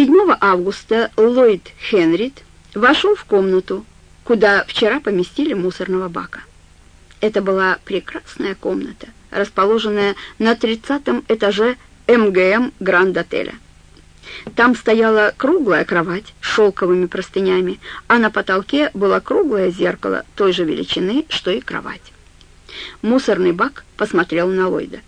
7 августа Ллойд Хенрид вошел в комнату, куда вчера поместили мусорного бака. Это была прекрасная комната, расположенная на 30 этаже МГМ Гранд-отеля. Там стояла круглая кровать с шелковыми простынями, а на потолке было круглое зеркало той же величины, что и кровать. Мусорный бак посмотрел на Ллойда.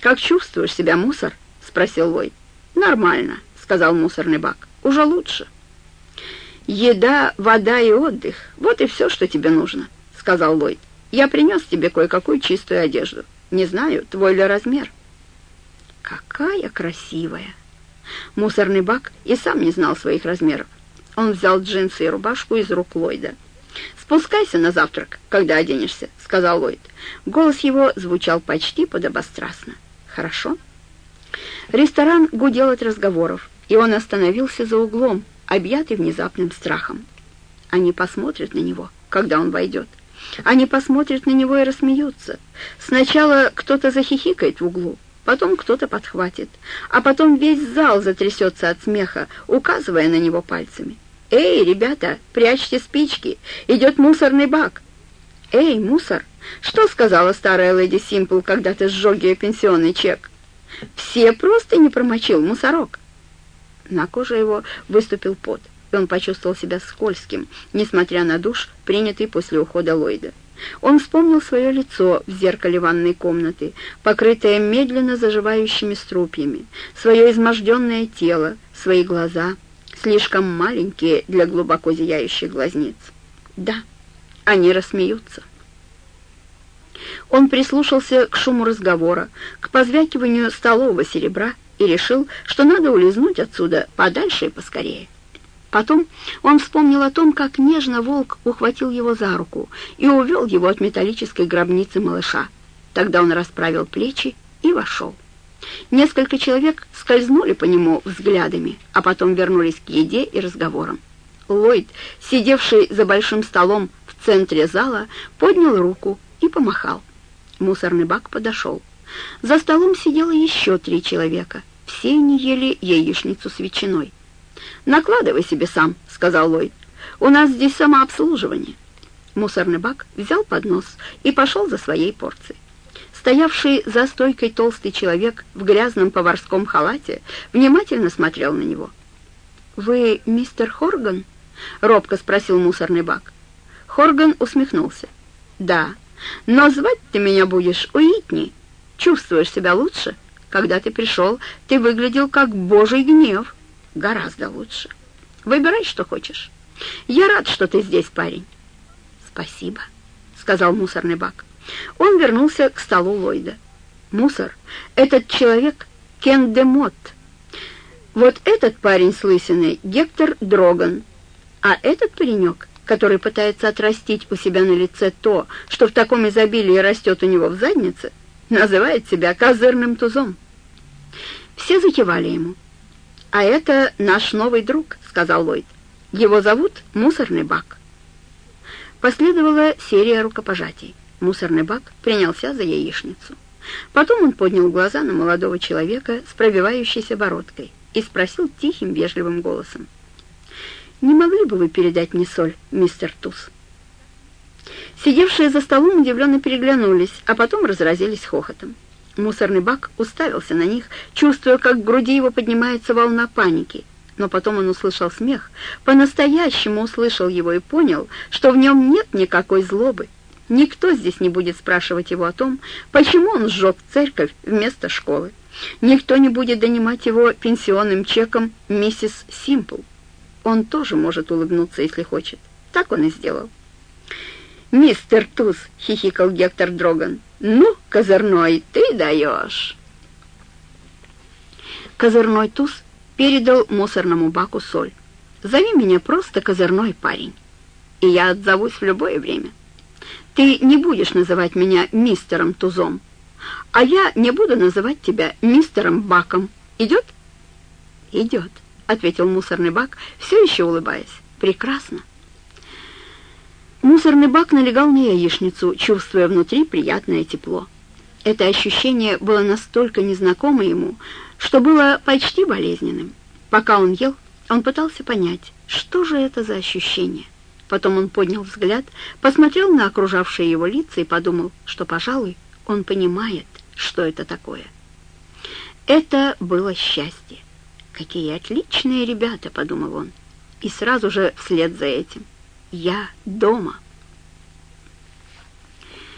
«Как чувствуешь себя, мусор?» — спросил Ллойд. «Нормально», — сказал мусорный бак. «Уже лучше». «Еда, вода и отдых — вот и все, что тебе нужно», — сказал Ллойд. «Я принес тебе кое-какую чистую одежду. Не знаю, твой ли размер». «Какая красивая!» Мусорный бак и сам не знал своих размеров. Он взял джинсы и рубашку из рук Ллойда. «Спускайся на завтрак, когда оденешься», — сказал Ллойд. Голос его звучал почти подобострастно. «Хорошо». Ресторан гудел от разговоров, и он остановился за углом, объятый внезапным страхом. Они посмотрят на него, когда он войдет. Они посмотрят на него и рассмеются. Сначала кто-то захихикает в углу, потом кто-то подхватит, а потом весь зал затрясется от смеха, указывая на него пальцами. «Эй, ребята, прячьте спички, идет мусорный бак!» «Эй, мусор, что сказала старая леди Симпл, когда ты сжег ее пенсионный чек?» «Все просто не промочил мусорок!» На коже его выступил пот, и он почувствовал себя скользким, несмотря на душ, принятый после ухода Ллойда. Он вспомнил свое лицо в зеркале ванной комнаты, покрытое медленно заживающими струпьями, свое изможденное тело, свои глаза, слишком маленькие для глубоко зияющих глазниц. Да, они рассмеются. Он прислушался к шуму разговора, к позвякиванию столового серебра и решил, что надо улизнуть отсюда подальше и поскорее. Потом он вспомнил о том, как нежно волк ухватил его за руку и увел его от металлической гробницы малыша. Тогда он расправил плечи и вошел. Несколько человек скользнули по нему взглядами, а потом вернулись к еде и разговорам. Ллойд, сидевший за большим столом в центре зала, поднял руку и помахал. Мусорный бак подошел. За столом сидело еще три человека. Все они ели яичницу с ветчиной. «Накладывай себе сам», — сказал Ллойд. «У нас здесь самообслуживание». Мусорный бак взял поднос и пошел за своей порцией. Стоявший за стойкой толстый человек в грязном поварском халате внимательно смотрел на него. «Вы мистер Хорган?» — робко спросил мусорный бак. Хорган усмехнулся. «Да, но звать ты меня будешь Уитни. Чувствуешь себя лучше? Когда ты пришел, ты выглядел как божий гнев. Гораздо лучше. Выбирай, что хочешь. Я рад, что ты здесь, парень». «Спасибо», — сказал мусорный бак. Он вернулся к столу Ллойда. «Мусор, этот человек Кен де Мот. Вот этот парень с лысиной — Гектор Дроган. А этот паренек, который пытается отрастить у себя на лице то, что в таком изобилии растет у него в заднице, называет себя козырным тузом». Все закивали ему. «А это наш новый друг», — сказал Ллойд. «Его зовут Мусорный Бак». Последовала серия рукопожатий. Мусорный бак принялся за яичницу. Потом он поднял глаза на молодого человека с пробивающейся бородкой и спросил тихим, вежливым голосом. «Не могли бы вы передать мне соль, мистер Туз?» Сидевшие за столом удивленно переглянулись, а потом разразились хохотом. Мусорный бак уставился на них, чувствуя, как в груди его поднимается волна паники. Но потом он услышал смех, по-настоящему услышал его и понял, что в нем нет никакой злобы, Никто здесь не будет спрашивать его о том, почему он сжег церковь вместо школы. Никто не будет донимать его пенсионным чеком миссис Симпл. Он тоже может улыбнуться, если хочет. Так он и сделал. «Мистер Туз!» — хихикал Гектор Дроган. «Ну, козырной, ты даешь!» Козырной Туз передал мусорному баку соль. «Зови меня просто козырной парень, и я отзовусь в любое время». Ты не будешь называть меня мистером Тузом, а я не буду называть тебя мистером Баком. Идет?» «Идет», — ответил мусорный бак, все еще улыбаясь. «Прекрасно». Мусорный бак налегал на яичницу, чувствуя внутри приятное тепло. Это ощущение было настолько незнакомо ему, что было почти болезненным. Пока он ел, он пытался понять, что же это за ощущение. Потом он поднял взгляд, посмотрел на окружавшие его лица и подумал, что, пожалуй, он понимает, что это такое. Это было счастье. «Какие отличные ребята!» — подумал он. И сразу же вслед за этим. «Я дома!»